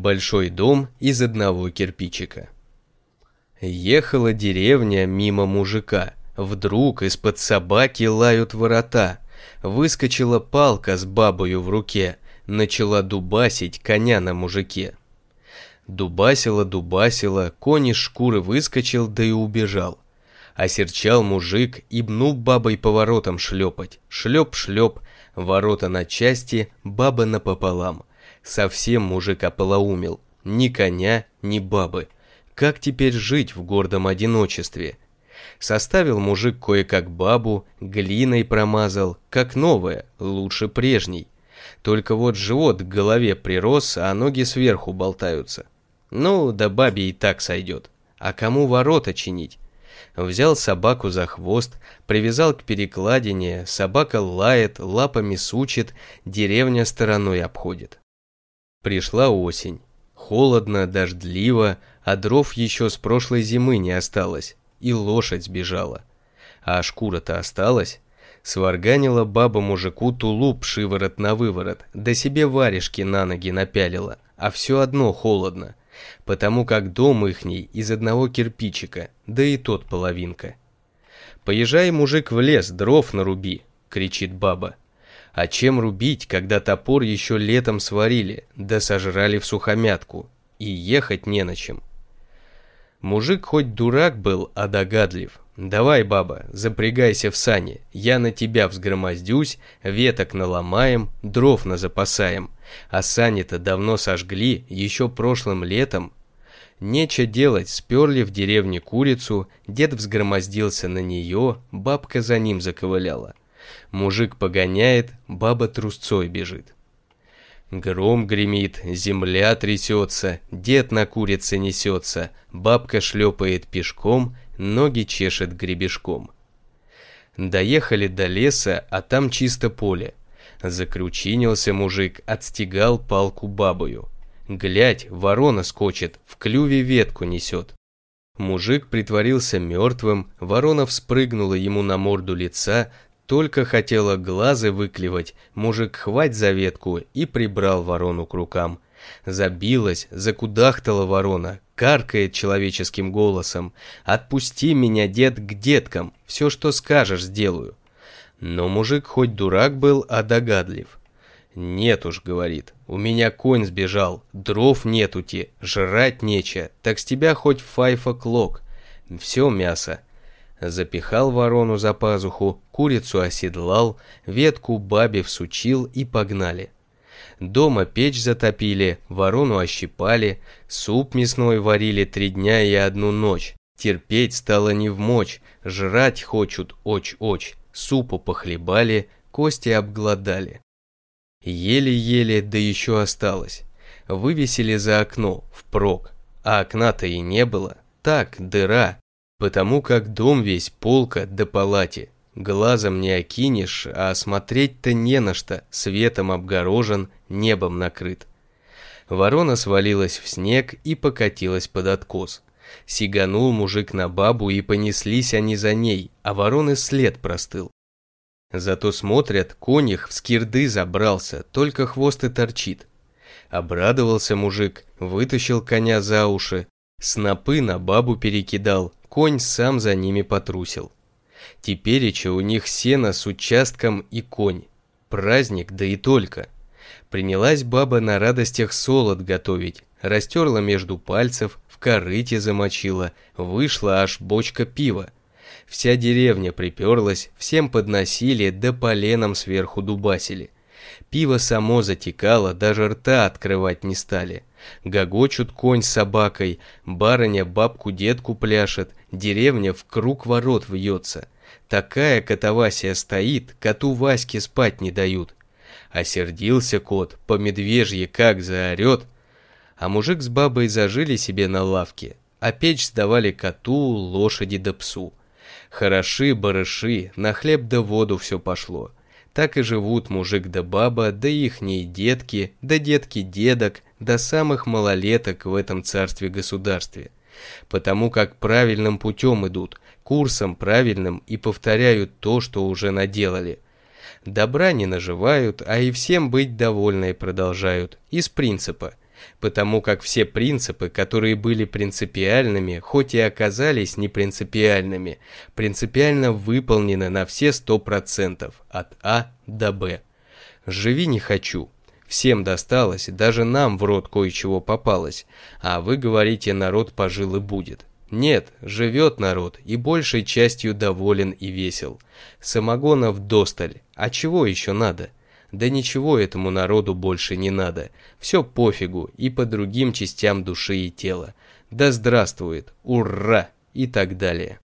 Большой дом из одного кирпичика. Ехала деревня мимо мужика. Вдруг из-под собаки лают ворота. Выскочила палка с бабою в руке. Начала дубасить коня на мужике. Дубасила, дубасила, конь из шкуры выскочил, да и убежал. Осерчал мужик и бнул бабой поворотом шлепать. Шлеп-шлеп, ворота на части, баба напополам. Совсем мужик ополоумел. Ни коня, ни бабы. Как теперь жить в гордом одиночестве? Составил мужик кое-как бабу, глиной промазал, как новая, лучше прежней. Только вот живот к голове прирос, а ноги сверху болтаются. Ну, да бабе и так сойдет. А кому ворота чинить? Взял собаку за хвост, привязал к перекладине, собака лает, лапами сучит, деревня стороной обходит. Пришла осень. Холодно, дождливо, а дров еще с прошлой зимы не осталось, и лошадь сбежала. А шкура-то осталась. Сварганила баба мужику тулуп шиворот на выворот, да себе варежки на ноги напялила, а все одно холодно, потому как дом ихний из одного кирпичика, да и тот половинка. «Поезжай, мужик, в лес, дров наруби!» — кричит баба. А чем рубить, когда топор еще летом сварили, да сожрали в сухомятку, и ехать не на чем? Мужик хоть дурак был, а догадлив. «Давай, баба, запрягайся в сани, я на тебя взгромоздюсь, веток наломаем, дров назапасаем, а сани-то давно сожгли, еще прошлым летом». Нече делать, сперли в деревне курицу, дед взгромоздился на нее, бабка за ним заковыляла. Мужик погоняет, баба трусцой бежит. Гром гремит, земля трясется, дед на курице несется, бабка шлепает пешком, ноги чешет гребешком. Доехали до леса, а там чисто поле. Закручинился мужик, отстегал палку бабою. Глядь, ворона скочит, в клюве ветку несет. Мужик притворился мертвым, ворона вспрыгнула ему на морду лица, только хотела глазы выклевать, мужик хвать за ветку и прибрал ворону к рукам. Забилась, закудахтала ворона, каркает человеческим голосом. «Отпусти меня, дед, к деткам, все, что скажешь, сделаю». Но мужик хоть дурак был, а догадлив. «Нет уж», — говорит, — «у меня конь сбежал, дров нетути, жрать нече, так с тебя хоть файфа клок. Все мясо, Запихал ворону за пазуху, курицу оседлал, ветку бабе всучил и погнали. Дома печь затопили, ворону ощипали, суп мясной варили три дня и одну ночь. Терпеть стало не в мочь, жрать хочут оч-оч, супу похлебали, кости обглодали. Еле-еле, да еще осталось. Вывесили за окно, впрок, а окна-то и не было. Так, дыра, потому как дом весь полка до палати. Глазом не окинешь, а смотреть-то не на что, светом обгорожен, небом накрыт. Ворона свалилась в снег и покатилась под откос. Сиганул мужик на бабу, и понеслись они за ней, а вороны след простыл. Зато смотрят, конях в скирды забрался, только хвост и торчит. Обрадовался мужик, вытащил коня за уши, снопы на бабу перекидал, конь сам за ними потрусил. Тепереча у них сено с участком и конь. Праздник, да и только. Принялась баба на радостях солод готовить, растерла между пальцев, в корыте замочила, вышла аж бочка пива. Вся деревня приперлась, всем подносили, да поленом сверху дубасили. Пиво само затекало, даже рта открывать не стали. Гогочут конь с собакой, барыня бабку-детку пляшет, деревня в круг ворот вьется. Такая катавасия стоит, коту Ваське спать не дают. Осердился кот, по медвежье как заорет. А мужик с бабой зажили себе на лавке, а печь сдавали коту, лошади да псу. Хороши барыши, на хлеб да воду все пошло. Так и живут мужик да баба, да ихние детки, да детки дедок, до самых малолеток в этом царстве-государстве. Потому как правильным путем идут, курсом правильным и повторяют то, что уже наделали. Добра не наживают, а и всем быть довольной продолжают, из принципа. Потому как все принципы, которые были принципиальными, хоть и оказались непринципиальными, принципиально выполнены на все 100% от А до Б. Живи не хочу. Всем досталось, даже нам в рот кое-чего попалось, а вы говорите, народ пожил и будет. Нет, живет народ и большей частью доволен и весел. Самогонов досталь, а чего еще надо? Да ничего этому народу больше не надо. Все пофигу и по другим частям души и тела. Да здравствует, ура и так далее.